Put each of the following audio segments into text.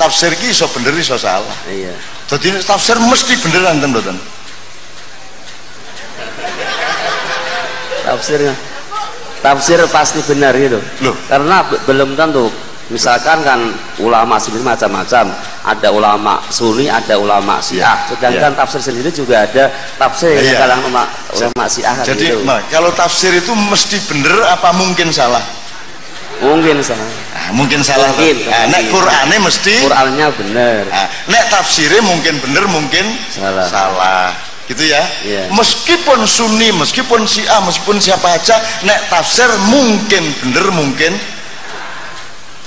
tafsir ki iso bener iso salah. Iya. Jadi tafsir mesti beneran ten mboten? Tafsirnya tafsir pasti benar gitu. Loh. karena be- belum tentu. Misalkan kan ulama sendiri macam-macam. Ada ulama sunni ada ulama syiah. Sedangkan tafsir sendiri juga ada tafsir yang Iya. kalangan ulama, ulama syiah jadi gitu. nah, kalau tafsir itu mesti bener apa mungkin salah mungkin sama nah, mungkin salah. Mungkin, nah, nek. Qur'ane mesti Qurannya benar nah, nek tafsirnya mungkin bener mungkin Salah. salah. Gitu ya? Iya. meskipun sunni meskipun syiah meskipun siapa aja nek tafsir mungkin bener mungkin.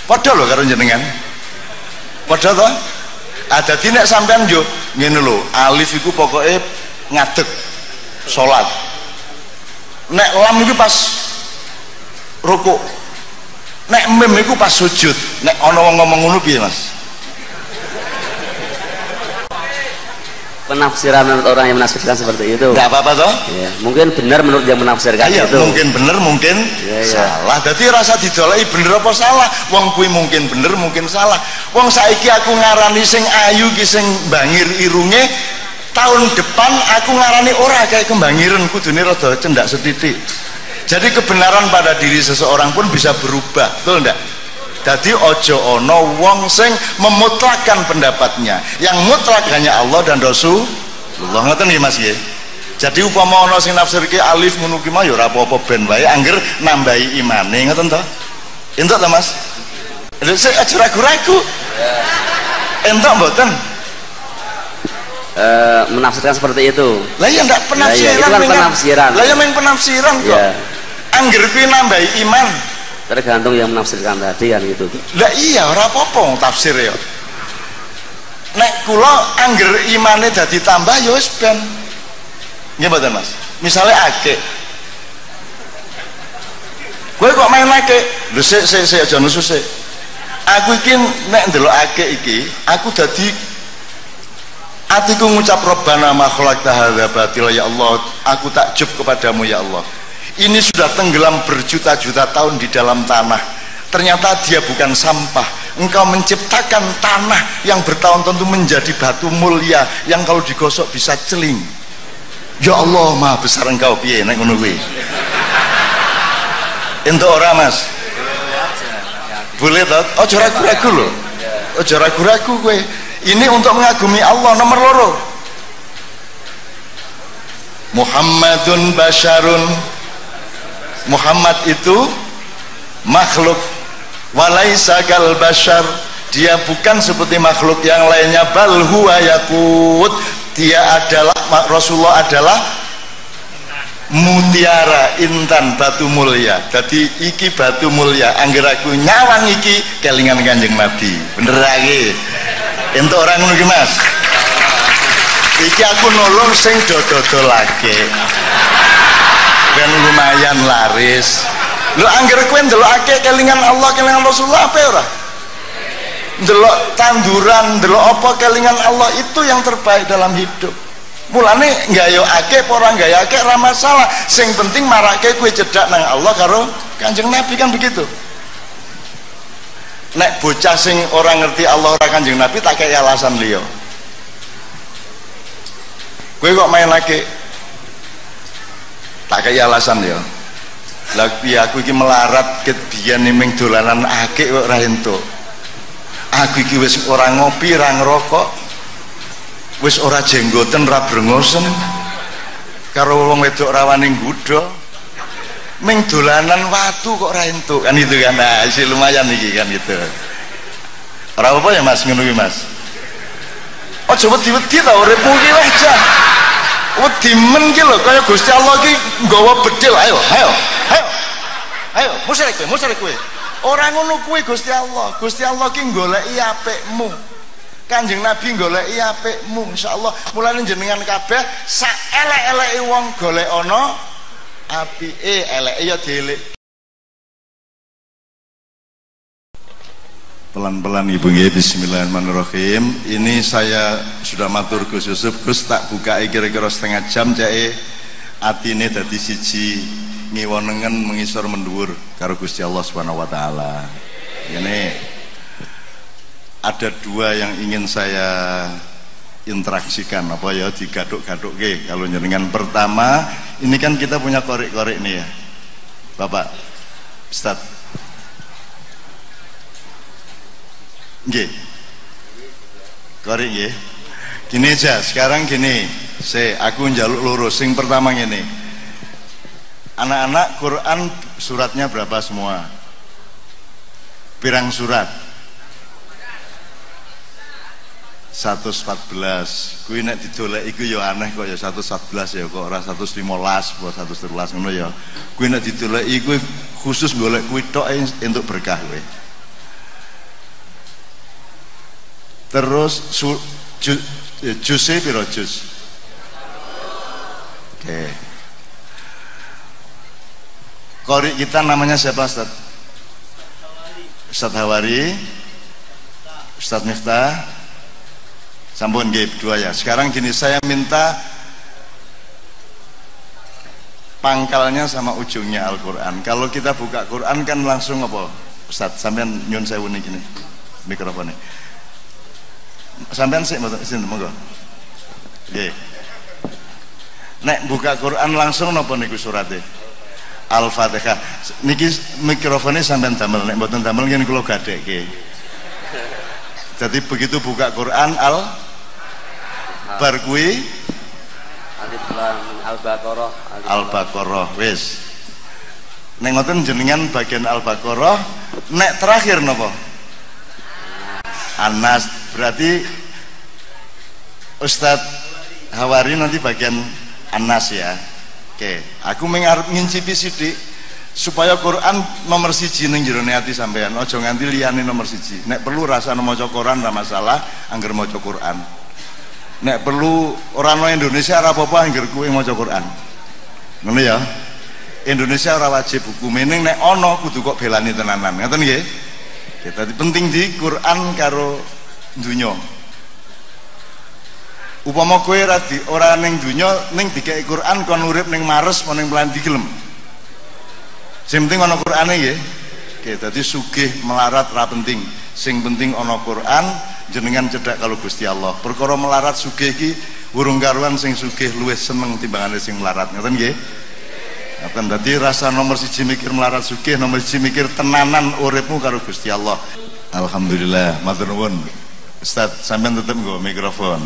Padha lho karo jenengan. Padha to ada nek sampean yo ngene lho alif iku pokoke ngadeg salat. Nek lam iku pas rukuk nek mim iku pas sujud nek ana wong ngomong ngono piye Mas penafsiran menurut orang yang menafsirkan seperti itu enggak apa-apa toh ya, mungkin benar menurut yang menafsirkan Iya, itu mungkin bener, mungkin iya. salah. Jadi rasa didolai bener apa salah. Wong kuwi mungkin bener, mungkin salah. Wong saiki aku ngarani sing ayu ki sing bangir irunge tahun depan aku ngarani ora kayak kembangiran kudune rada cendak setitik. Jadi kebenaran pada diri seseorang pun bisa berubah, betul enggak? Jadi ojo ono wong sing memutlakkan pendapatnya. Yang mutlak hanya Allah dan Rasulullah. Ngoten nggih Mas nggih? Jadi upama ana sing nafsir ki alif ngono ki mah ya ora apa-apa ben wae angger nambahi imane ngoten to. Entuk ta Mas? Lha sik aja ragu-ragu. Entuk mboten? Eh, menafsirkan seperti itu Lah ya ndak Lah iya, penafsiran. itu kan penafsiran. Lah ya main penafsiran kok. ya Angger kuwi nambahi iman. tergantung yang menafsirkan tadi kan gitu Lah iya ora apa-apa tafsir ya. Nek kula angger imane dadi tambah ya wis ben. Nggih mboten Mas? Misale akeh. Kowe kok main akeh? Lho sik sik sik aja nusu sik. Aku iki nek ndelok akeh iki, aku dadi Atiku ngucap Rabbana ma khalaqta hadza batila ya Allah, aku takjub kepadamu ya Allah. Ini sudah tenggelam berjuta-juta tahun di dalam tanah. Ternyata dia bukan sampah. Engkau menciptakan tanah yang bertahun-tahun itu menjadi batu mulia yang kalau digosok bisa celing. Ya Allah, maha besar engkau piye nek ngono kuwi. Entuk ora, Mas? Boleh toh? Ojo ragu-ragu lho. Ojo ragu-ragu kowe. Ini untuk mengagumi Allah nomor loro. Muhammadun basyarun Muhammad itu makhluk. Walaisa kal basyar dia bukan seperti makhluk yang lainnya. Bal huwa yakut dia adalah Rasulullah adalah mutiara intan batu mulia. Jadi iki batu mulia. Angger aku nyawang iki kelingan kanjeng nabi. Bener lagi untuk orang ki mas? Iki aku nolong sing dodol lagi ben lumayan laris. Lu angger kowe ndelokake kelingan Allah kelingan Rasulullah apa ya ora? Ndelok tanduran ndelok apa kelingan Allah itu yang terbaik dalam hidup. Mulane nggak yo ake ora nggak yo ake ora masalah. Sing penting marake kue cedak nang Allah karo kanjeng Nabi kan begitu? Nek bocah sing orang ngerti Allah ora kanjeng Nabi tak kayak alasan liya. Kue kok main lagi tak kayak alasan ya. Lagi aku iki melarat ket biyen ning dolanan akeh kok ora aku iki wis ora ngopi ora ngerokok. Wis ora jenggoten ora brengosen. Karo wong wedok rawaning gudha ming dolanan watu kok ora entuk kan itu kan? Nah isi lumayan iki kan gitu. Ora apa ya mas? Ngono mas? Aja wedi-wedi ta uripmu iki aja wedi men ki lho kaya Gusti Allah ki nggawa bedil ayo ayo ayo ayo musyrik kowe musyrik kowe. Ora ngono kuwi Gusti Allah. Gusti Allah ki goleki apikmu. Kanjeng Nabi goleki apikmu insyaallah. Mulane jenengan kabeh sak elek-eleke wong golek ana apike. Eleke ya dielik pelan-pelan ibu nggih bismillahirrahmanirrahim. Ini saya sudah matur Gus Yusuf. Gus tak buka kira-kira setengah jam cek atine dadi siji ngiwonengen mengisor menduwur karo Gusti Allah Subhanahu wa taala. Ini ada dua yang ingin saya interaksikan. Apa ya digaduk-gaduk ke kalau jenengan pertama ini kan kita punya korek-korek nih ya. Bapak Ustaz Nggih. Korek nggih. Gini aja sekarang gini. Saya aku njaluk lurus sing pertama gini anak-anak Quran suratnya berapa semua? Pirang surat? 114 kuwi nek didolek iku ya aneh kok ya 114 ya kok ora 115 apa 113 ngono ya. Kuwi nek didolek iku khusus golek kuwi tok entuk berkah kowe terus su, ju, ya, juse piro jus oke okay. Kori kita namanya siapa Ustaz? Ustaz Hawari Ustaz Miftah Sampun nggih dua ya. Sekarang gini saya minta pangkalnya sama ujungnya Al-Qur'an. Kalau kita buka Quran kan langsung apa? Ustaz, sampean nyun sewu gini mikrofonnya. Sampean sih sini monggo. Nggih. Nek buka Quran langsung napa niku surate? Al-Fatihah. Niki mikrofonnya sampean damel nek mboten damel ngene kula gadekke. Jadi begitu buka Quran al bar kuwi Alif Lam Al-Baqarah Al-Baqarah wis nek ngoten jenengan bagian Al-Baqarah nek terakhir napa Anas berarti Ustadz Hawari nanti bagian Anas ya. Oke aku mengarep ngincipi sidik supaya Quran nomor siji ning jero ati sampean aja nganti liyane nomor siji. Nek perlu rasa maca Quran ora masalah angger maca Quran. Nek perlu orang no Indonesia ora apa-apa anggere kowe maca Quran. Ngono ya. Indonesia ora wajib mening nek ana kudu kok belani tenanan. Ngoten nggih? Kita penting di Quran karo dunya. Upama kowe ora di ora ning dunya ning dikeki Quran kon urip ning Mars apa ning Pelanti gelem. Sing penting ana Qurane nggih. Oke dadi sugih melarat ra penting. Sing penting ana Quran jenengan cedak kalau Gusti Allah. Perkara melarat sugih iki urung karuan sing sugih luwih seneng timbangane sing melarat. Ngoten nggih? Ngoten dadi rasa nomor siji mikir melarat sugih nomor siji mikir tenanan uripmu karo Gusti Allah. Alhamdulillah matur nuwun Ustaz sampean tetep nggo mikrofon.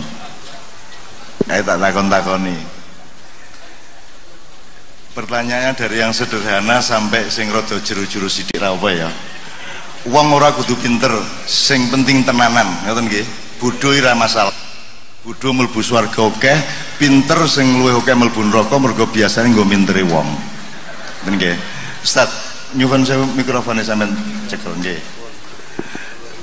Ayo tak takon-takoni. Pertanyaannya dari yang sederhana sampai sing rada jero-jero sithik ra apa ya? Uang ora kudu pinter sing penting tenanan. Ngoten nggih? Bodho ora masalah. Bodho mlebu swarga akeh pinter sing luwih akeh mlebu neraka mergo biasane nggo mintere wong. Ngoten nggih? Ustaz nyuwun saya mikrofonnya sampean. Cekel nggih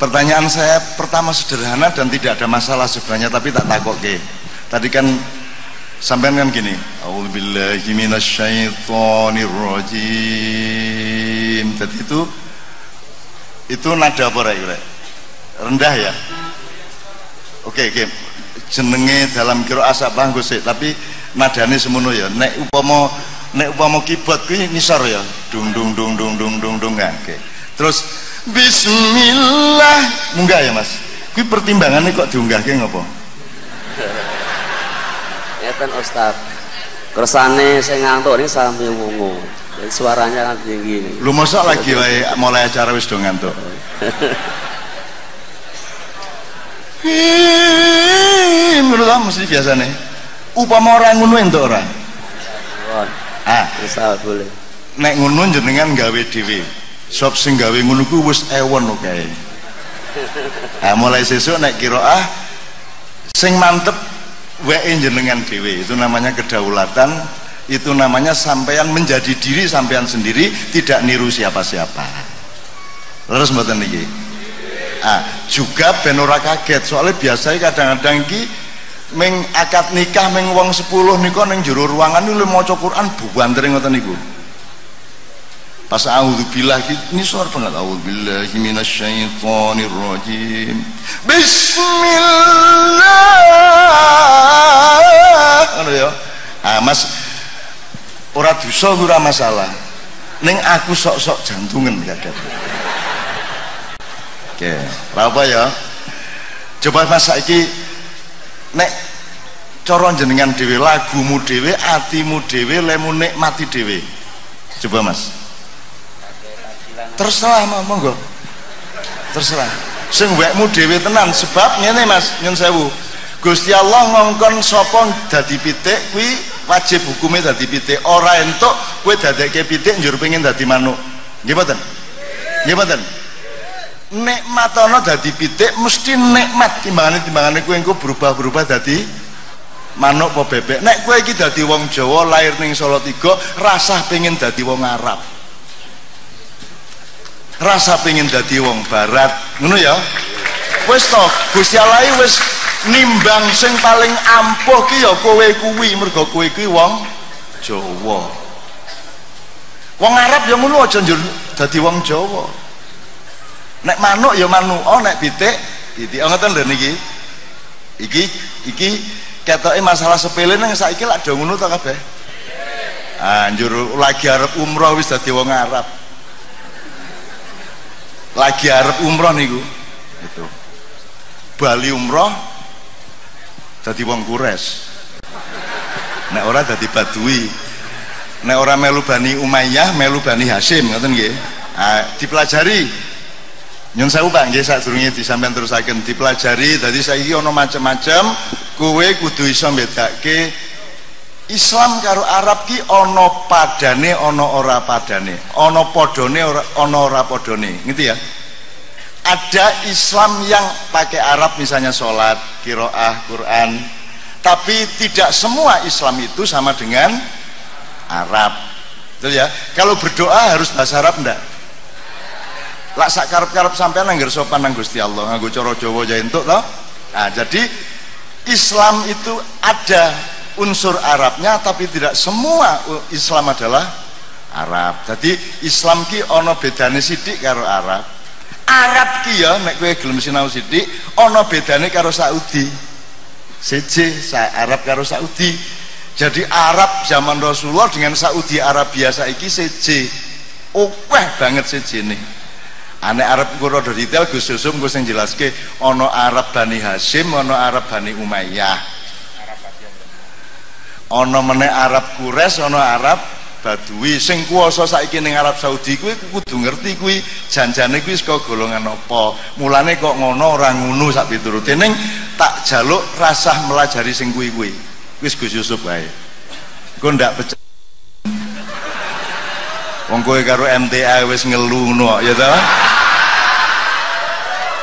pertanyaan saya pertama sederhana dan tidak ada masalah sebenarnya tapi tak takok nggih tadi kan sampean kan gini A'udzubillahi minasyaitonirrajim. Tadi itu itu nada apa rek rendah ya? Oke oke. Jenenge dalam kira asa bagus sih tapi nadane semono ya. Nek upama nek upama keyboard kuwi nisor ya. Dung dung dung dung dung dung dung oke. Terus bismillah munggah ya mas kuwi pertimbangannya kok diunggahke ngopo ya kan Ustaz kersane saya ngantuk ini sambil ngomong suaranya kan tinggi nih. Lu masa lagi wae mulai acara wis do ngantuk. Menurut kamu mesti biasa nih. Upama orang ngono entuk ora? Ah, bisa boleh. Nek ngono jenengan gawe dhewe. Sop sing gawe ngono ku wis ewon oke. Okay. Nah, mulai sesuk nek ah sing mantep wae jenengan dhewe. Itu namanya kedaulatan itu namanya sampean menjadi diri sampean sendiri tidak niru siapa-siapa terus mboten niki ah juga ben ora kaget soalnya biasanya kadang-kadang iki ming akad nikah ming wong 10 nika ning jero ruangan niku maca Quran buantere ngoten niku pas auzubillah ini suara banget auzubillahi minasyaitonir rajim bismillah. Ngono ya. Ah mas ora dosa ora masalah. Ning aku sok-sok jantungan kadang oke apa ya. Coba mas saiki nek cara jenengan dhewe lagumu dhewe atimu dhewe lemu mati dhewe. Coba mas terserah monggo. Terserah. Sing wekmu dhewe tenan sebab ngene mas nyun sewu. Gusti Allah ngongkon sapa dadi pitik kuwi wajib hukume dadi pitik. Ora entuk kowe dadekke pitik njur pengen dadi manuk. Nggih mboten? Nggih mboten? Nikmatono dadi pitik mesti nikmat timbangane timbangane kowe engko berubah-berubah dadi manuk apa bebek. Nek kowe iki dadi wong Jawa lahir ning Solo tiga rasah pengen dadi wong Arab rasa pengen dadi wong barat. Ngono ya? Wis to Gusti Allah wis nimbang sing paling ampuh ki ya kowe kuwi. Mergo kowe kuwi wong Jawa. Wong Arab ya ngono aja njur dadi wong Jawa. Nek manuk ya manuk oh nek pitik pitik. Oh ngoten lho niki. Iki iki ketoke masalah sepele nang saiki lak do ngono to kabeh? Anjur lagi arep umroh wis dadi wong Arab lagi arep umroh niku. Itu Bali umroh dadi wong kures. Nek ora dadi badui. Nek ora melu Bani Umayyah melu Bani Hasim ngoten nggih. Ah, dipelajari. Nyun sewu Pak nggih sadurunge disampean terusaken. Dipelajari dadi saiki ana macam-macam kowe kudu iso mbedake Islam karo Arab ki ana padane ana ora padane. Ana padane ora ana ora padane. Ngerti ya? Ada Islam yang pakai Arab misalnya sholat, kiroah, Quran. Tapi tidak semua Islam itu sama dengan Arab. Betul ya? Kalau berdoa harus bahasa Arab enggak lak sak karep-karep sampean nangger sopan nang Gusti Allah nganggo cara Jawa ya entuk to nah jadi Islam itu ada unsur Arabnya tapi tidak semua Islam adalah Arab. Jadi Islam ki ono bedane sidik karo Arab. Arab ki ya nek kowe gelem sinau sidik ono bedane karo Saudi. Siji sa Arab karo Saudi. Jadi Arab zaman Rasulullah dengan Saudi Arabia saiki siji. Okeh banget nih Anek Arab engko rada detail Gus Yusuf engko sing jelaske ana Arab Bani Hasyim, ana Arab Bani Umayyah. Ana meneh Arab Quraisy, ana Arab Badui sing kuwasa saiki ning Arab Saudi kuwi kudu ngerti kuwi janjane kuwi saka golongan apa. Mulane kok ngono ora ngono sak piturute ning tak jaluk rasah melajari sing kuwi-kuwi. Wis Gus Yusuf wae. Engko ndak pecah. Wong kowe karo MTA wis ngelu ngono ya ta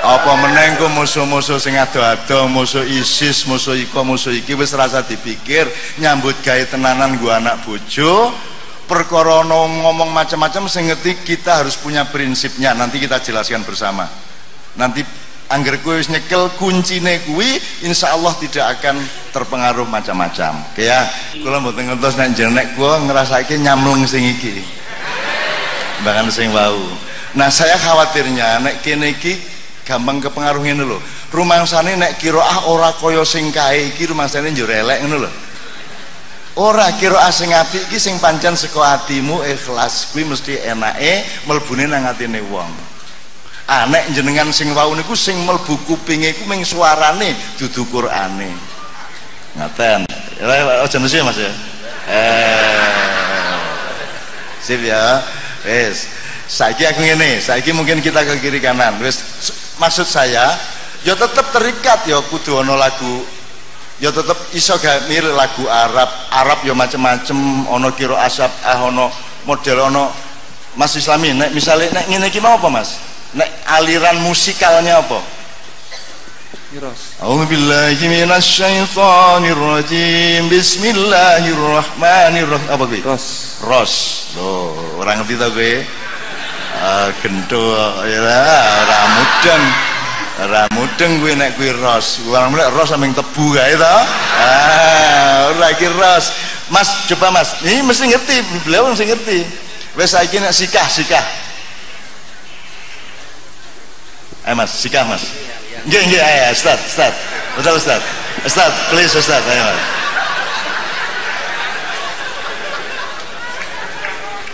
apa meneng ku musuh-musuh sing ado-ado musuh ISIS musuh iko musuh iki wis rasa dipikir nyambut gawe tenanan gua anak bojo. Perkara ngomong macam-macam sing kita harus punya prinsipnya. Nanti kita jelaskan bersama. Nanti angger kuwi wis nyekel kuncine kuwi insya Allah tidak akan terpengaruh macam-macam. Kayak kula mboten ngertos nek jenek gua ngrasake nyamlung sing iki. Bahkan sing wau. Nah saya khawatirnya nek kene iki gampang kepengaruh ngene lho. Rumangsane nek kiroah ora kaya sing kae iki rumangsane njur elek ngono lho. Ora kiroah sing apik iki sing pancen saka atimu ikhlas kuwi mesti enake mlebune nang atine wong. Ah nek jenengan sing wau niku sing mlebu kupinge iku ming suarane dudu Qur'ane. Ngaten. Aja mesti Mas ya. Eh. Sip ya. Wes. Saiki aku ngene, saiki mungkin kita ke kiri kanan. Wes maksud saya ya tetap terikat ya kudu ono lagu ya tetap iso gak mirip lagu Arab Arab ya macem-macem ono kiro asap ah ono model ono Mas Islami nek misalnya nek ngene iki mau apa Mas nek aliran musikalnya apa A'udzu billahi minasyaitonir rajim. Bismillahirrahmanirrahim. Apa kuwi? Ros. Ros. Loh, orang ngerti ta kowe? Uh, gento ya ora mudeng ora kuwi ros wong nek ros saming tebu kae to ah ora ros Mas coba Mas ini mesti ngerti beliau mesti ngerti wis saiki nek sikah sikah Eh Mas, sikah Mas. Nggih nggih ayo Ustaz, Ustaz. Betul Ustaz. Ustaz, please Ustaz, ayo Mas.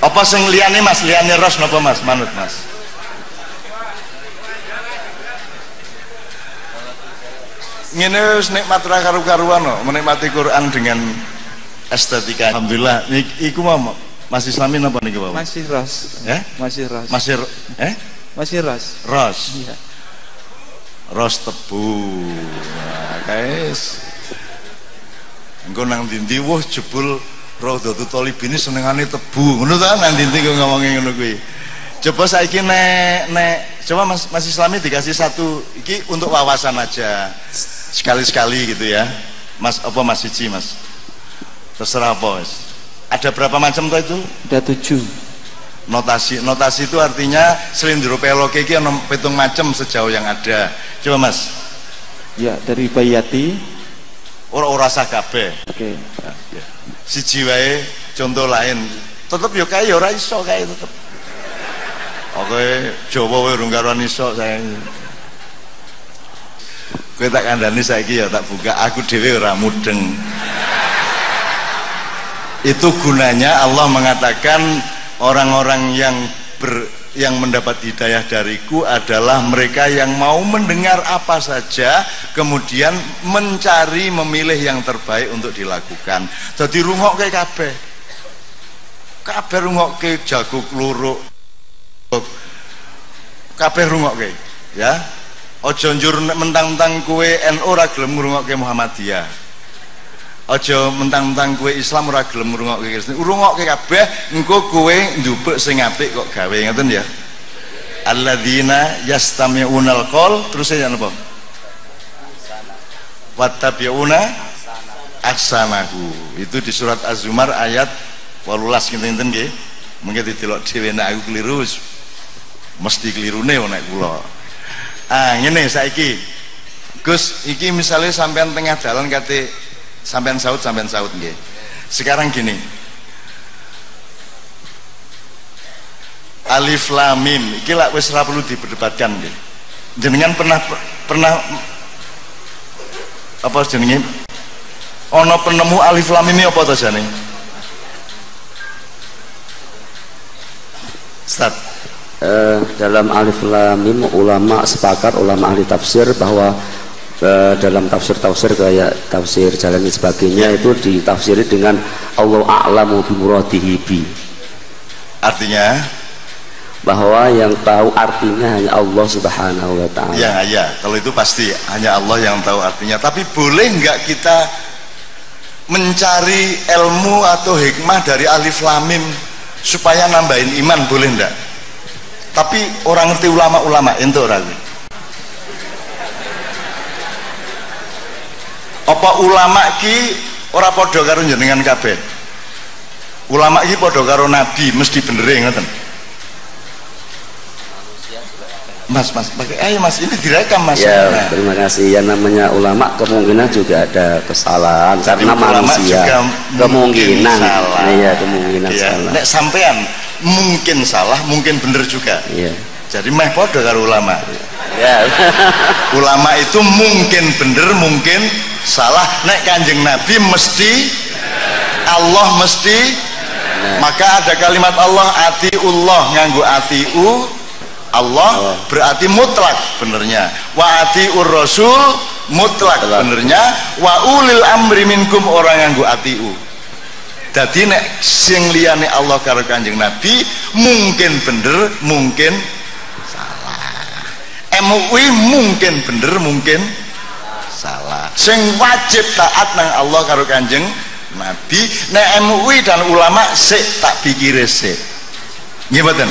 Apa sing liyane Mas liyane ros napa Mas manut Mas ngene wis nikmat ra karu-karuan no, menikmati Quran dengan estetika. Alhamdulillah. Iku mau masih Islamin apa nih Bapak? Masih ras. Eh? Masih ras. Masih eh? Masih ras. Ros. Iya. Ros tebu. Nah, guys. Engko nang dindi wah jebul Raudhatul Thalibin senengane tebu. Ngono ta nang dindi kok ngomongin ngono kuwi. Coba saiki nek nek coba Mas Mas Islami dikasih satu iki untuk wawasan aja. Sekali-sekali gitu ya. Mas apa Mas Cici Mas? Terserah apa Mas. Ada berapa macam tuh itu? Ada tujuh. Notasi, notasi itu artinya selindro peloke iki ana pitung macam sejauh yang ada. Coba Mas. Ya, dari Bayati. Ora ora sah kabeh. Oke. Siji wae contoh lain. Tetep yo kae ora iso kae tetep. Oke, Jawa wae urung karuan iso saya. Kowe tak kandhani saiki ya tak buka aku dhewe ora mudeng itu gunanya Allah mengatakan orang-orang yang ber, yang mendapat hidayah dariku adalah mereka yang mau mendengar apa saja kemudian mencari memilih yang terbaik untuk dilakukan. Jadi rungok ke kabeh. Kabeh rungok ke jago kluruk kabeh rungok ke ya. Ojo njur mentang-mentang kue NU ra gelem ngrungokke Muhammadiyah aja mentang-mentang kue Islam ora gelem ngrungokke Kristen. Ngrungokke kabeh engko kowe njupuk sing apik kok gawe ngoten ya? Alladzina yastami'unal qaul terus ya napa wattabi'una ahsanahu. Itu di surat Az-Zumar ayat 18 ngenten nggih. Mungkin didelok dhewe nek aku keliru mesti kelirune nek kula. Ah ngene saiki. Gus iki misalnya sampean tengah jalan kate sampean saut sampean saut nggih. Sekarang gini. Alif lam mim iki lak wis ora perlu diperdebatkan nggih. Jenengan pernah pernah apa jenenge? Ana penemu alif lam mim apa to jane? Ustaz. Uh, dalam alif lam mim ulama sepakat ulama ahli tafsir bahwa dalam tafsir-tafsir kayak tafsir jalan dan sebagainya itu ditafsiri dengan Allah a'lamu bimuradihi bi. Artinya? Bahwa yang tahu artinya hanya Allah subhanahu wa ta'ala. Ya ya. Kalau itu pasti hanya Allah yang tahu artinya. Tapi boleh nggak kita mencari ilmu atau hikmah dari alif lamim supaya nambahin iman? Boleh enggak tapi orang ngerti ulama-ulama itu orang apa ulama ki ora padha karo jenengan kabeh ulama ki padha karo nabi mesti bener ngoten Mas, mas, ayo mas, ini direkam mas. Ya, nah. terima kasih. Ya namanya ulama kemungkinan juga ada kesalahan Jadi karena manusia. Juga kemungkinan salah. Iya, kemungkinan ya. salah. Nek sampean mungkin salah, mungkin bener juga. Iya. Jadi meh podo karo ulama. Ya. ulama itu mungkin bener, mungkin salah. Nek kanjeng Nabi mesti Allah mesti. Maka ada kalimat Allah atiullah nganggu atiu. Allah oh. berarti mutlak benernya. Wa atiur rasul mutlak benernya. Wa ulil amri minkum orang nganggu atiu. Jadi nek sing liyane Allah karo kanjeng Nabi mungkin bener mungkin MUI mungkin bener mungkin salah. Sing wajib taat nang Allah karo kanjeng Nabi nek MUI dan ulama sik tak pikir sik. Nggih mboten?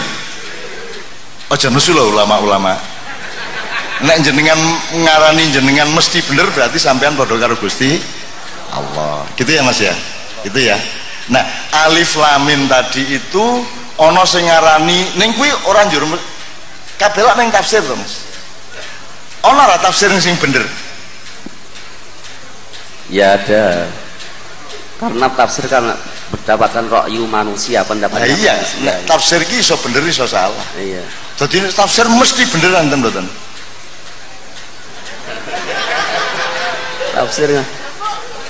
Aja nusul ulama-ulama. Nek jenengan ngarani jenengan mesti bener berarti sampean padha karo Gusti Allah. Gitu ya Mas ya? Itu ya? Nah alif lamin tadi itu ono sing ngarani ning kuwi ora njur kabeh ning tafsir to Mas. Ono ora tafsir sing bener ya ada. Karena tafsir kan berdapatkan rokyu manusia pendapat nah, iya. manusia, nah, tafsir ki iso bener iso salah. Iya. Jadi tafsir mesti bener enten mboten? Tafsirnya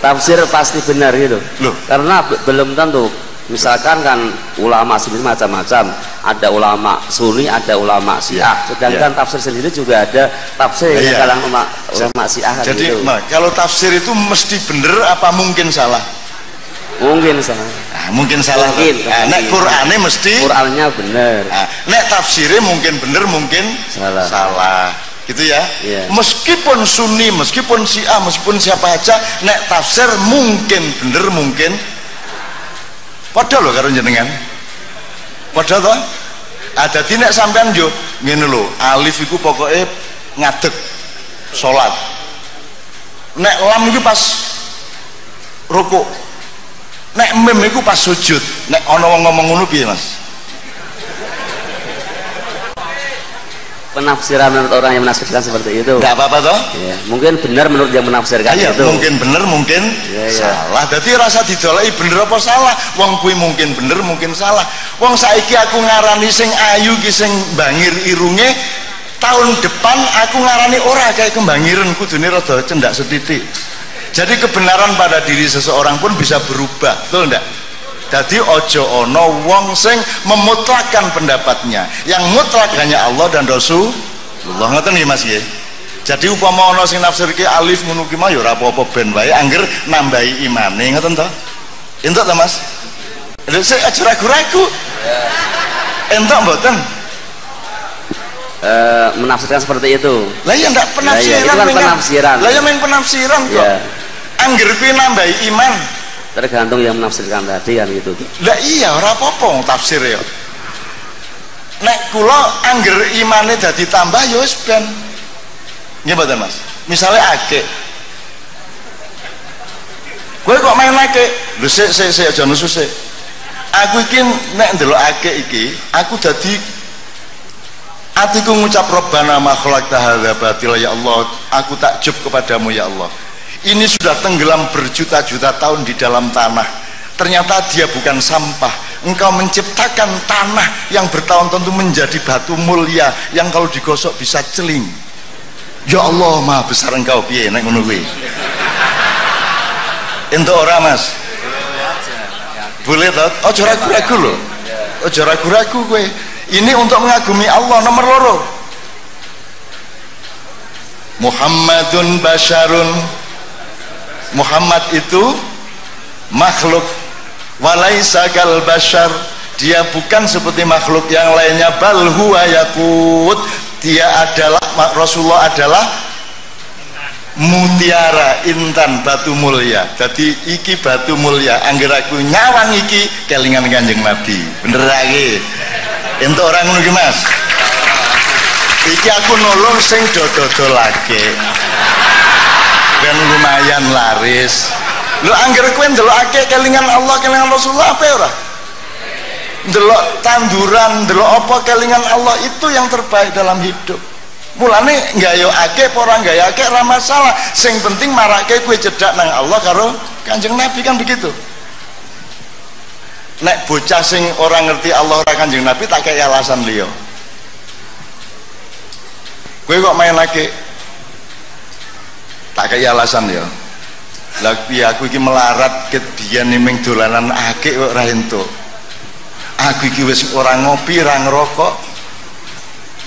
tafsir pasti benar gitu. Loh. karena belum tentu. Misalkan kan ulama sendiri macam-macam ada ulama Sunni, ada ulama Syiah. Sedangkan ya. tafsir sendiri juga ada tafsir Iya. yang kalangan ulama, ulama Syiah kan Jadi gitu. nah, kalau tafsir itu mesti bener apa mungkin salah? Mungkin salah. Nah, mungkin salah. Mungkin, Nah, nek. Qur'ane mesti Qurannya benar. Nah, nek tafsirnya mungkin bener mungkin Salah. salah. Gitu ya. Iya. Meskipun Sunni, meskipun Syiah, meskipun siapa aja, nek tafsir mungkin bener mungkin padha lho karo jenengan. Padha to? Dadi nek sampean yo ngene lho, alif iku pokoke ngadeg salat. Nek lam iku pas rukuk. Nek mim iku pas sujud. Nek ana wong ngomong ngono piye, Mas? Penafsiran menurut orang yang menafsirkan seperti itu. Enggak apa-apa toh? Ya, mungkin benar menurut yang menafsirkan Iya, itu. mungkin bener, mungkin Iya, iya. salah. Jadi rasa didolai bener apa salah? Wong kuwi mungkin bener, mungkin salah. Wong saiki aku ngarani sing ayu ki sing bangir irunge, tahun depan aku ngarani ora kayak kembangiran kudune rada cendak setitik. Jadi kebenaran pada diri seseorang pun bisa berubah, betul enggak? Jadi ojo ono wong sing memutlakkan pendapatnya. Yang mutlak hanya Allah dan Rasulullah. Ngoten nggih Mas nggih. Jadi upama ana sing nafsir ki alif ngono ki mah ya ora apa-apa ben wae angger nambahi imane ngoten to. Entuk to Mas? Lha sik aja ragu-ragu. Entuk mboten? Eh, menafsirkan seperti itu. Lah ya ndak Lah iya, penafsiran. itu kan penafsiran. Lah ya main penafsiran kok. Ya, Angger kuwi nambahi iman. Tergantung yang menafsirkan tadi kan gitu. Lah iya ora apa-apa tafsir ya. Nek kula angger imane dadi tambah ya wis ben. Nggih Mas. Misale akeh. Kowe kok main akeh? Lho sik sik sik aja nesu sik. Aku iki nek ndelok akeh iki, aku dadi Atiku ngucap Rabbana ma khalaqta hadza batila ya Allah, aku takjub kepadamu ya Allah. Ini sudah tenggelam berjuta-juta tahun di dalam tanah. Ternyata dia bukan sampah. Engkau menciptakan tanah yang bertahun-tahun itu menjadi batu mulia yang kalau digosok bisa celing. Ya Allah, maha besar engkau piye nek ngono kuwi. Entuk ora, Mas? Boleh toh? Ojo ragu-ragu lho. Ojo ragu-ragu kowe. Ini untuk mengagumi Allah nomor loro. Muhammadun basyarun Muhammad itu makhluk. Walaisa kal basyar dia bukan seperti makhluk yang lainnya. Bal huwa yakut dia adalah Rasulullah adalah mutiara intan batu mulia. Jadi iki batu mulia. Angger aku nyawang iki kelingan kanjeng nabi. Bener lagi untuk orang ki, mas? Iki aku nolong sing dodo lagi dan lumayan laris. Lu angger kowe ndelokake kelingan Allah kelingan Rasulullah apa ora? Ndelok tanduran ndelok apa kelingan Allah itu yang terbaik dalam hidup. Mulane nggayo ake ora nggayo ake ora masalah. Sing penting marake kowe cedak nang Allah karo Kanjeng Nabi kan begitu? Nek bocah sing orang ngerti Allah ora Kanjeng Nabi tak kayak alasan liya. Kowe kok main lagi tak kayak alasan ya. Lagi aku iki melarat biyen ming dolanan akeh kok ora aku iki wis ora ngopi ora ngerokok.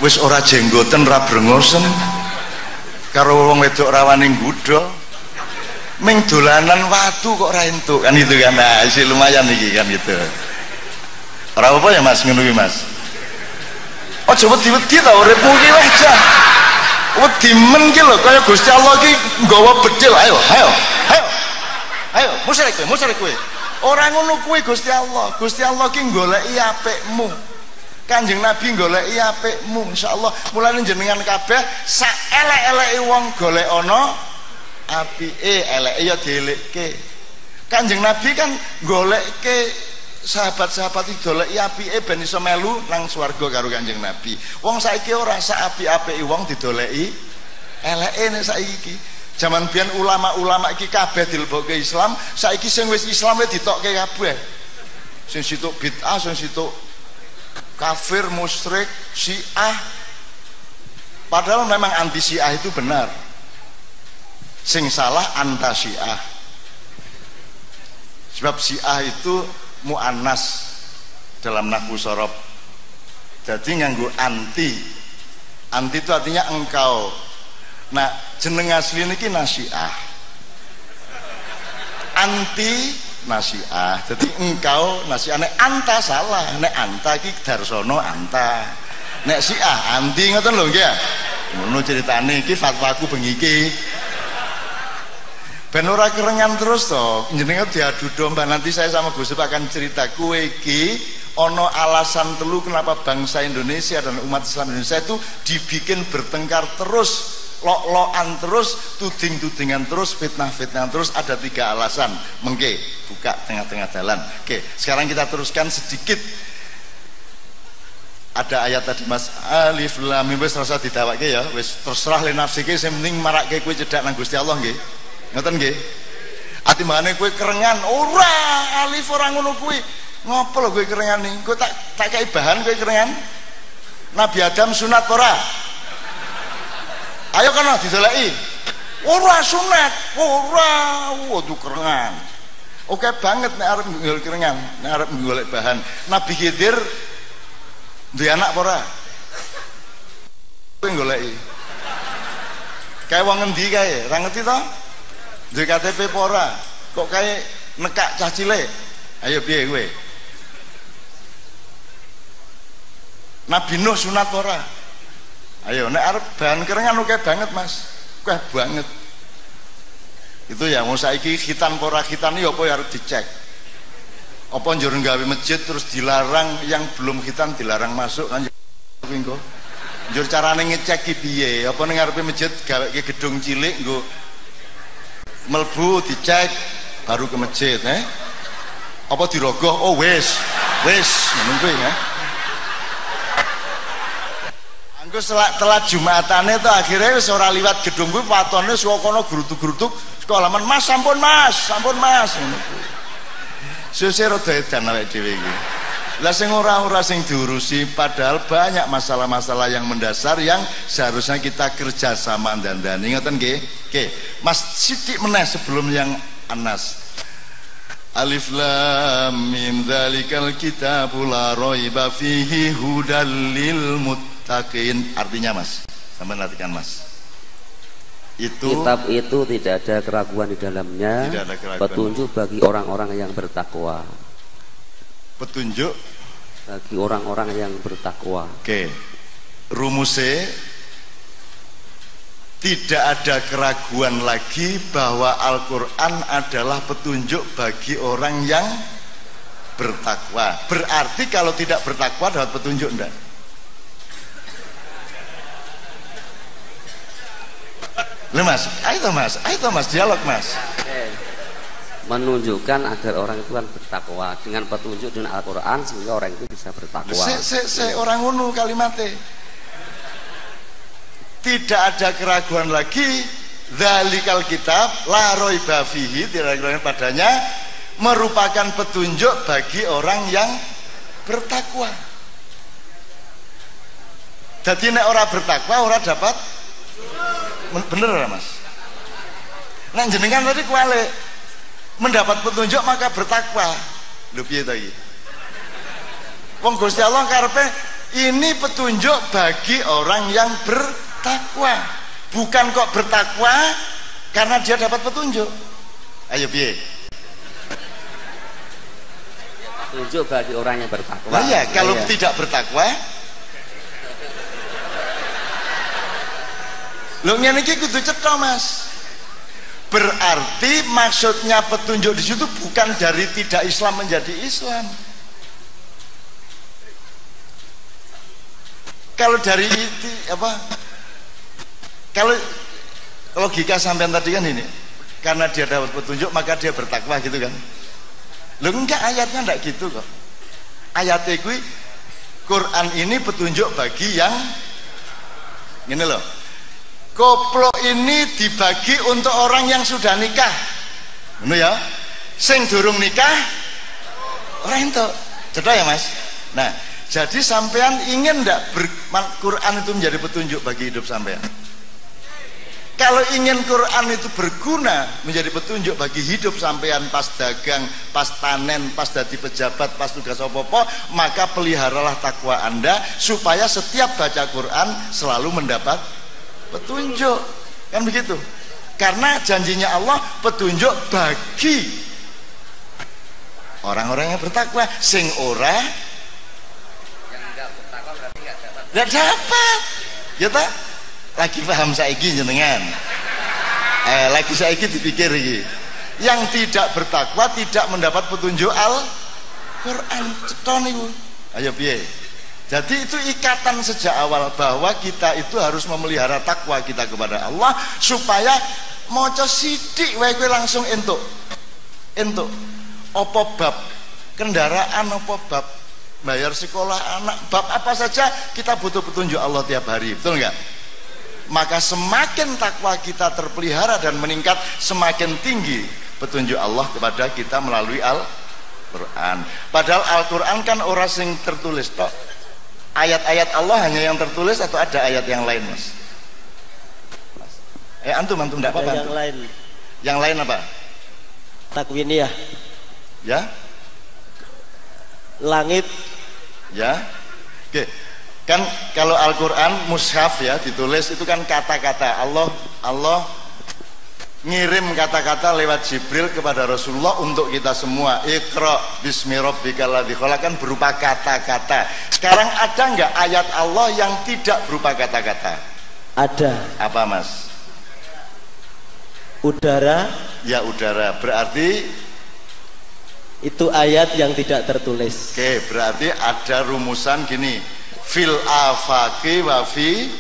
Wis ora jenggoten ora brengosen. Karo wong wedok rawaning gudol ming dolanan watu kok ora kan itu kan? Nah isi lumayan iki kan gitu. Ora apa ya mas? Ngono mas? Aja wedi-wedi ta uripmu iki wae wedi men ki lho kaya Gusti Allah ki nggawa bedil ayo ayo ayo. Ayo musyrik kowe musyrik kowe. Ora ngono kuwi Gusti Allah. Gusti Allah ki goleki apikmu. Kanjeng Nabi goleki apikmu insyaallah. Mulane jenengan kabeh sak elek-eleke wong golek ana apike eleke ya dielekke Kanjeng Nabi kan golekke sahabat-sahabat itu doleki apike ben iso melu nang swarga karo Kanjeng Nabi. Wong saiki ora sak api-apike wong didoleki eleke nek saiki. Zaman biyen ulama-ulama iki kabeh dilebokke Islam, saiki sing wis Islam wis ditokke kabeh. Sing situk bid'ah, sing situk kafir, musyrik, Syiah. Padahal memang anti Syiah itu benar. Sing salah anta Syiah. Sebab Syiah itu mu'annas dalam nahwu sorob. Jadi nganggu anti. Anti itu artinya engkau. Nah jeneng asli ini nasiah anti nasiah jadi engkau nasiah nek anta salah. Nek anta ki darsono anta. Nek siah anti ngoten lho nggih ngono ceritane. Iki fatwaku bengi ben ora kerengan terus to. Jenenge diadu domba. Nanti saya sama Gus akan cerita. Kue iki ono alasan telu kenapa bangsa Indonesia dan umat Islam Indonesia itu dibikin bertengkar terus lok-lokan terus tuding-tudingan terus fitnah-fitnah terus. Ada tiga alasan. Mengke buka tengah-tengah jalan oke sekarang kita teruskan sedikit. Ada ayat tadi Mas. Alif Lam wis rasa didawake ya. Wis terserah le nafsike sing penting marake kowe cedak nang Gusti Allah nggih ngoten nggih. Ati mangane kowe kerengan ora alif ora ngono kuwi. Ngopo lho kowe kerengan ning? Kowe tak tak kei bahan kowe kerengan? Nabi Adam sunat ora? Ayo kana dideleki ora sunat ora. Waduh kerengan. Oke banget nek arep nggol kerengan nek arep golek bahan. Nabi Khidir duwe anak ora? Kowe goleki kayak wong ngendi kae? Ora ngerti to duwe KTP apa ora? Kok kae nekak cah cilik? Ayo piye kowe? Nabi Nuh sunat ora? Ayo nek arep bahan kerengan oke banget mas. Oke banget. Itu ya mau saiki khitan pora khitan ya apa ya harus dicek. Apa njur gawe masjid terus dilarang yang belum khitan dilarang masuk kan engko njur carane ngecek ki piye? Apa ning ngarepe masjid gawe gedung cilik nggo melbu dicek baru ke masjid eh? Apa dirogoh? Oh wis wis kuwi ya Anggo setelah telat Jumatane tuh akhirnya wis ora liwat gedung kuwi watone saka kono grutuk-grutuk saka halaman Mas sampun Mas sampun Mas Sesuk rada edan awake dhewe iki lah sing ora-ora sing diurusi padahal banyak masalah-masalah yang mendasar yang seharusnya kita kerja sama dan dan ingatan nggih. Oke Mas Siti meneh sebelum yang Anas. Alif lam mim dzalikal kitabul la raiba fihi hudal lil muttaqin. Artinya Mas sampai nantikan Mas. Itu kitab itu tidak ada keraguan di dalamnya. Tidak ada keraguan. petunjuk bagi orang-orang yang bertakwa petunjuk bagi orang-orang yang bertakwa Oke, rumusnya tidak ada keraguan lagi bahwa Al-Quran adalah petunjuk bagi orang yang bertakwa. Berarti kalau tidak bertakwa dapat petunjuk enggak? Loh mas, ayo mas, ayo mas, dialog mas. Menunjukkan agar orang itu kan bertakwa dengan petunjuk dengan Al-Quran sehingga orang itu bisa bertakwa Se, se, se orang unu kalimatnya. Tidak ada keraguan lagi Zalikal kitab la roiba fihi tidak padanya merupakan petunjuk bagi orang yang bertakwa. Jadi nek orang bertakwa orang dapat bener Mas? Nek jenengan tadi kuali mendapat petunjuk maka bertakwa. Lho piye to iki? Wong Gusti Allah karepe ini petunjuk bagi orang yang bertakwa. Bukan kok bertakwa karena dia dapat petunjuk. Ayo piye? petunjuk bagi orang yang bertakwa Nah, iya, kalau Iya. tidak bertakwa Lho ngene iki kudu cetha, Mas. Berarti maksudnya petunjuk di situ bukan dari tidak Islam menjadi Islam. Kalau dari itu apa? Kalau logika sampean tadi kan ini, karena dia dapat petunjuk maka dia bertakwa gitu kan. Lho enggak ayatnya enggak gitu kok. Ayatnya gue Quran ini petunjuk bagi yang ini loh. Koplo ini dibagi untuk orang yang sudah nikah. Ngono ya. Sing durung nikah ora entuk. Cetha ya, Mas? Nah, jadi sampean ingin enggak Quran itu menjadi petunjuk bagi hidup sampean? kalau ingin Quran itu berguna menjadi petunjuk bagi hidup sampean pas dagang, pas panen, pas jadi pejabat, pas tugas apa-apa, maka peliharalah takwa Anda supaya setiap baca Quran selalu mendapat petunjuk. Kan begitu? Karena janjinya Allah petunjuk bagi orang-orang yang bertakwa. Sing ora yang dapat. Ya tak? Lagi paham saiki jenengan. Eh, lagi saiki dipikir iki. Yang tidak bertakwa tidak mendapat petunjuk Al Quran. Ceton. Ayo piye? Jadi itu ikatan sejak awal bahwa kita itu harus memelihara takwa kita kepada Allah supaya maca sidik wae langsung entuk. Entuk. Apa bab kendaraan apa bab bayar sekolah anak bab apa saja kita butuh petunjuk Allah tiap hari. Betul enggak? Maka semakin takwa kita terpelihara dan meningkat semakin tinggi petunjuk Allah kepada kita melalui Al-Qur'an. Padahal Al-Qur'an kan orang sing tertulis toh. Ayat-ayat Allah hanya yang tertulis atau ada ayat yang lain, Mas? Eh antum antum apa-apa. Ada yang antum. lain Yang lain apa? takwiniyah Ya? langit Ya? Oke. Kan kalau Al-Qur'an mushaf ya ditulis itu kan kata-kata Allah Allah ngirim kata-kata lewat Jibril kepada Rasulullah untuk kita semua. Iqra bismi rabbikal kan berupa kata-kata. Sekarang ada nggak ayat Allah yang tidak berupa kata-kata? ada Apa, Mas? udara Ya udara. Berarti itu ayat yang tidak tertulis Oke, berarti ada rumusan gini. Fil afaqi wa fi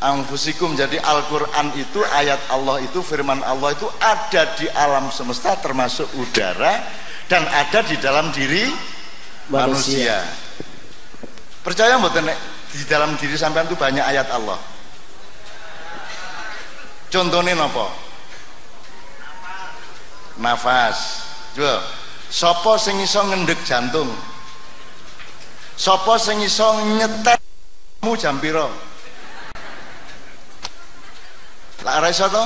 anfusikum. Jadi Al-Qur'an itu ayat Allah itu firman Allah itu ada di alam semesta termasuk udara dan ada di dalam diri manusia. Manusia. Percaya mboten nek di dalam diri sampean itu banyak ayat Allah? Contohnya apa? Nafas. Sopo sing iso ngendek jantung? Sopo sing iso nyetetmu jam piro? Lah ora iso to?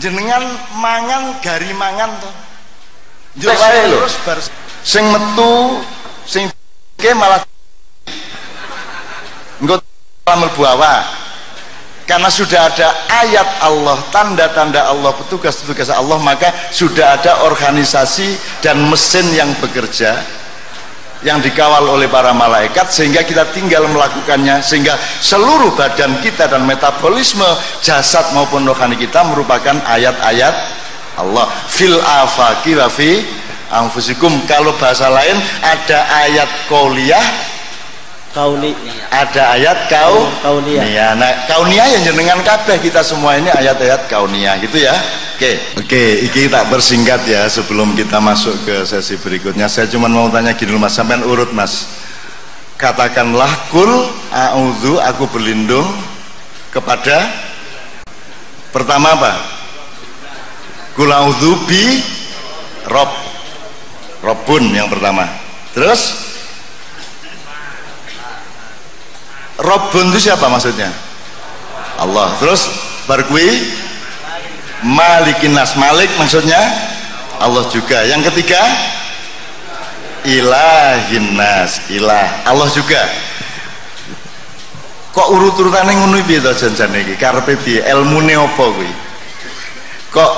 Jenengan mangan gari mangan to. Terus terus bar sing metu sing ke malah engko mlebu awak karena sudah ada ayat Allah, tanda-tanda Allah, petugas-petugas Allah, maka sudah ada organisasi dan mesin yang bekerja yang dikawal oleh para malaikat sehingga kita tinggal melakukannya sehingga seluruh badan kita dan metabolisme jasad maupun rohani kita merupakan ayat-ayat Allah fil afaki wa fi anfusikum kalau bahasa lain ada ayat qauliyah kauni ada ayat kau Kauniyah. Nia. Nah, kauniyah yang jenengan kabeh kita semua ini ayat-ayat kauniyah gitu ya. Oke. Oke, iki tak bersingkat ya sebelum kita masuk ke sesi berikutnya. Saya cuma mau tanya gini Mas, sampean urut Mas. Katakanlah kul a'udzu aku berlindung kepada pertama apa? Kul a'udzu bi rob Robun yang pertama. Terus Robun itu siapa maksudnya? Allah. Terus barkui Malikin Nas Malik maksudnya Allah juga. Yang ketiga Ilahin Nas Ilah Allah juga. Kok urut-urutannya ngono piye to jan-jan iki? Karepe piye? Ilmune apa? Kok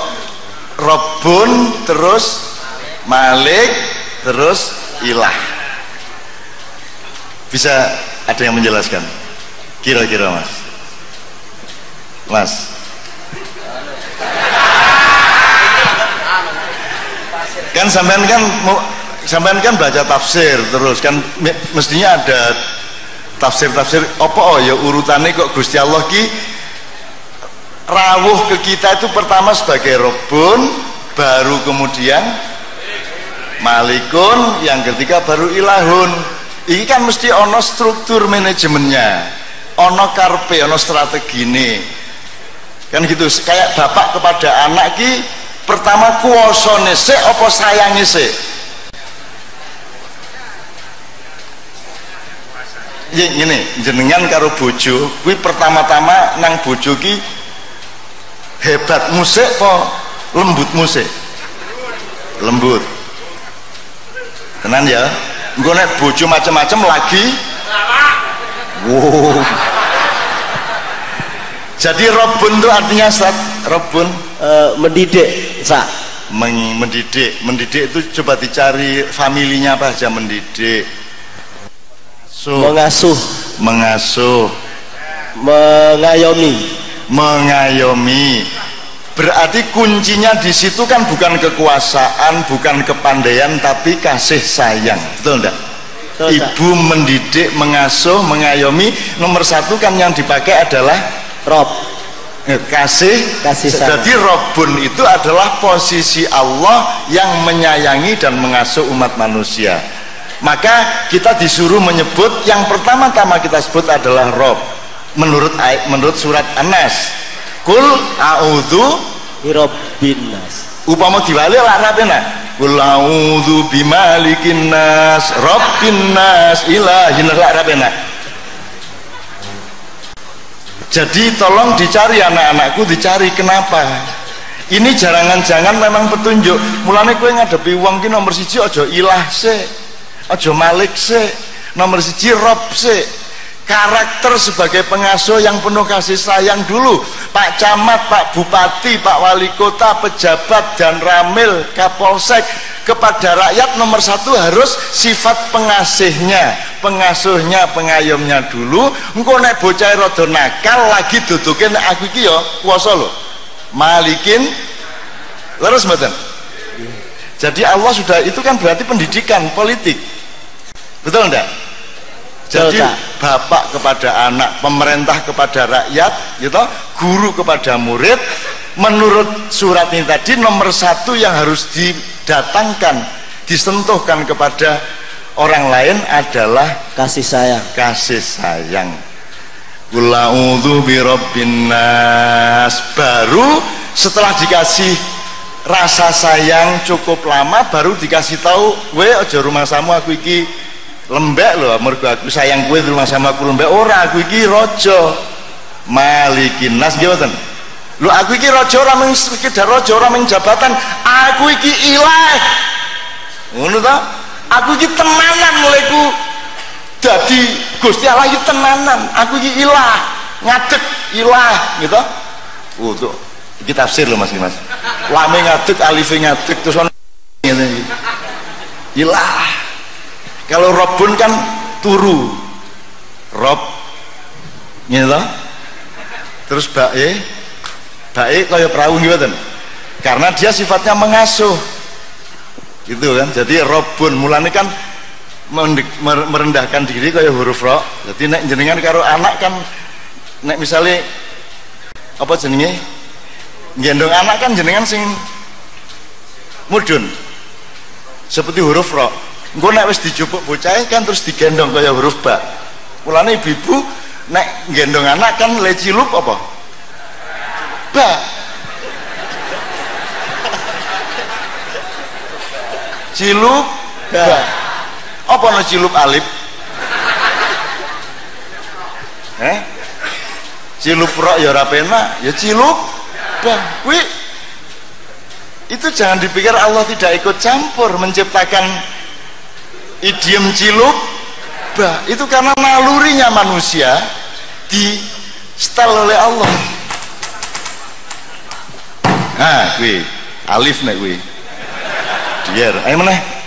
Robun terus Malik terus Ilah. Bisa ada yang menjelaskan? Kira-kira mas Mas Kan sampean kan sampean kan baca tafsir terus kan me- mestinya ada tafsir-tafsir apa oh ya urutannya kok Gusti Allah ki rawuh ke kita itu pertama sebagai Robun baru kemudian Malikun yang ketiga baru Ilahun. Ini kan mesti ono struktur manajemennya ono karpe ono strategi kan gitu kayak bapak kepada anak ki pertama kuosone se apa sayangi se? Ya ngene jenengan karo bojo. Kuwi pertama-tama nang bojo ki hebat musik po lembut musik lembut. Tenan ya? Engko nek bojo macam-macam lagi. Wow. Jadi robun itu artinya saat robun Eh, mendidik sa. Meng- mendidik. Mendidik itu coba dicari familinya apa aja mendidik. So mengasuh. Mengasuh. Mengayomi. Mengayomi. Berarti kuncinya di situ kan bukan kekuasaan bukan kepandaian tapi kasih sayang. Betul enggak Betul, ibu mendidik mengasuh mengayomi. Nomor satu kan yang dipakai adalah Rob kasih Kasih sayang. jadi robun itu adalah posisi Allah yang menyayangi dan mengasuh umat manusia. Maka kita disuruh menyebut yang pertama-tama kita sebut adalah Rob. Menurut menurut surat An-Nas. Kul a'udhu Irobbin nas. Upama diwali lah rapena kul a'udhu bimalikin nas rabbin nas ilahin lah rapena jadi tolong dicari anak-anakku dicari kenapa? Ini jangan-jangan memang petunjuk. Mulane kue ngadepi uang ki nomor siji ojo ilah se ojo malik se nomor siji rob se karakter sebagai pengasuh yang penuh kasih sayang dulu. Pak Camat, Pak Bupati, Pak Wali Kota, pejabat dan ramil, Kapolsek kepada rakyat nomor satu harus sifat pengasihnya pengasuhnya, pengayomnya dulu. Engkau nek bocah rada nakal lagi dudukin aku iki ya kuasa lho. Malikin. Terus mboten? Jadi Allah sudah itu kan berarti pendidikan politik. Betul enggak jadi Betul, bapak kepada anak pemerintah kepada rakyat gitu guru kepada murid menurut surat ini tadi nomor satu yang harus didatangkan disentuhkan kepada orang lain adalah kasih sayang. kasih sayang. Kula'udhu birabbin nas. Baru setelah dikasih rasa sayang cukup lama baru dikasih tahu gue aja rumah samu aku iki lembek loh mergo aku sayang di rumah sama aku lembek. Ora aku iki rojo malikin nas gimana lu aku iki rojo ora mung sekedar rojo ora mung jabatan. Aku iki ilah. Ngono ta? Aku iki tenanan mulaiku dadi Gusti Allah iki tenanan. Aku iki ilah. Ngadeg ilah gitu oh tuh iki tafsir loh mas mas. Lame ngadeg alife ngadeg terus ono ilah kalau robun kan turu. Rob. To? Terus bae bae kaya perahu gitu karena dia sifatnya mengasuh. Gitu kan? Jadi robun mulane kan merendahkan diri kayak huruf ro jadi nek jenengan karo anak kan nek misalnya apa jenenge? Gendong anak kan jenengan sing mudun seperti huruf ro engko nek wis dijupuk bocah kan terus digendong kaya huruf ba. Mulane ibu-ibu nek gendong anak kan le cilup apa? Ba. Cilup ba. Apa no cilup alif? Eh cilup ro ya ora penak ya cilup bah kuwi itu jangan dipikir Allah tidak ikut campur menciptakan idiom cilup bah itu karena nalurinya manusia di setel oleh Allah nah kuwi alif nek kuwi biar ayo meneh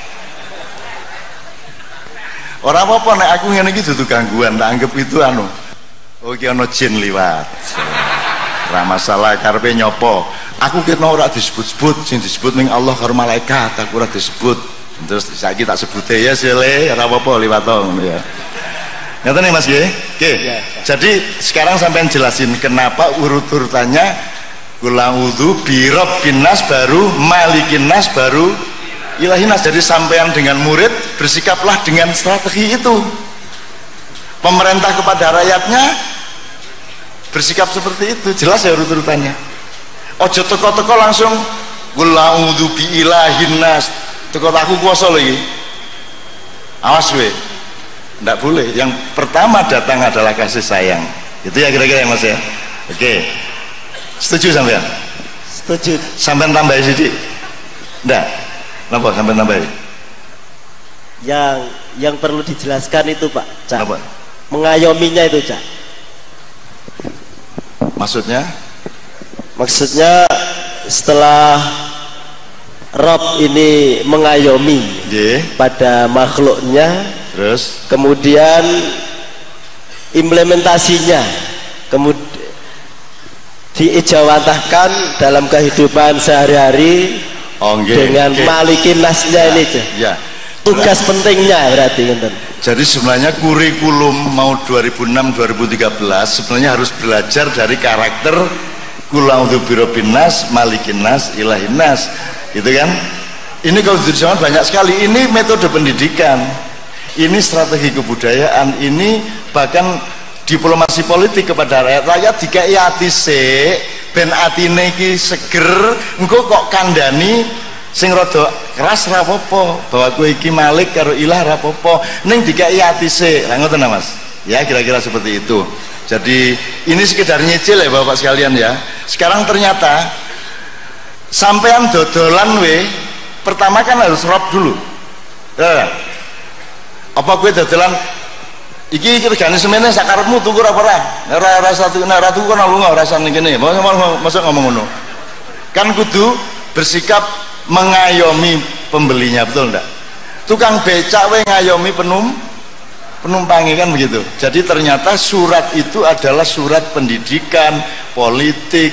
Orang apa-apa nek aku ngene iki dudu gangguan, tak anggap itu anu. Oh iki ana jin liwat. Ora masalah karepe nyopo. Aku kira ora disebut-sebut, sing disebut ning Allah karo malaikat, aku ora disebut. Terus saiki tak sebute ya sile, ora apa-apa liwat ya. Ngerti nih Mas Ye? Oke. Jadi sekarang sampean jelasin kenapa urut-urutannya Kula wudhu birob binas baru malikin nas baru ilahinas jadi sampean dengan murid bersikaplah dengan strategi itu pemerintah kepada rakyatnya bersikap seperti itu jelas ya urut-urutannya ojo teko-teko langsung kula wudhu bi ilahin nas teko aku kuasa lagi awas we Tidak boleh. Yang pertama datang adalah kasih sayang. Itu ya kira-kira ya Mas ya. Oke. Setuju sampean? Setuju. Sampean tambahin sedikit. Enggak. Kenapa sampean tambahin? Yang yang perlu dijelaskan itu Pak, Cak. Kenapa? Mengayominya itu, Cak. Maksudnya? Maksudnya setelah Rob ini mengayomi Nggih. pada makhluknya, Terus kemudian implementasinya, kemudian diijawantahkan dalam kehidupan sehari-hari oh nggih. dengan Nggih. malikin nasnya ini, Cak. Ya. Tugas pentingnya berarti ngeten. Jadi sebenarnya kurikulum mau 2006-2013 sebenarnya harus belajar dari karakter Kulaudhu Birobinas, Malikinas, Ilahinas gitu kan? Ini kalau di zaman banyak sekali. Ini metode pendidikan. Ini strategi kebudayaan. Ini bahkan diplomasi politik kepada rakyat. Rakyat dikai ati se ben atine iki seger. Engko kok kandani sing rada keras ra apa-apa. Bahwa kowe iki malik karo ilah ra apa-apa. Ning dikai ati se lah ngoten Mas? Ya kira-kira seperti itu. Jadi ini sekedar nyicil ya Bapak sekalian ya. Sekarang ternyata sampean dodolan we pertama kan harus rob dulu. Ya. apa gue dodolan? Iki regane semene sakarepmu tuku apa ora ora ora satu ora tuku kan lunga ora rasane kene. Masa ngomong ngono? Kan kudu bersikap mengayomi pembelinya betul enggak tukang becak we ngayomi penum penumpangi kan begitu? Jadi ternyata surat itu adalah surat pendidikan politik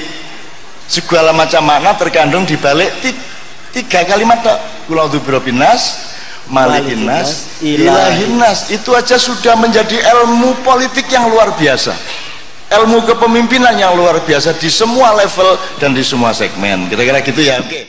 segala macam makna terkandung di balik ti- tiga kalimat tok. Kula birobinas malikinas ilahinas itu aja sudah menjadi ilmu politik yang luar biasa. Ilmu kepemimpinan yang luar biasa di semua level dan di semua segmen. Kira-kira gitu ya? Oke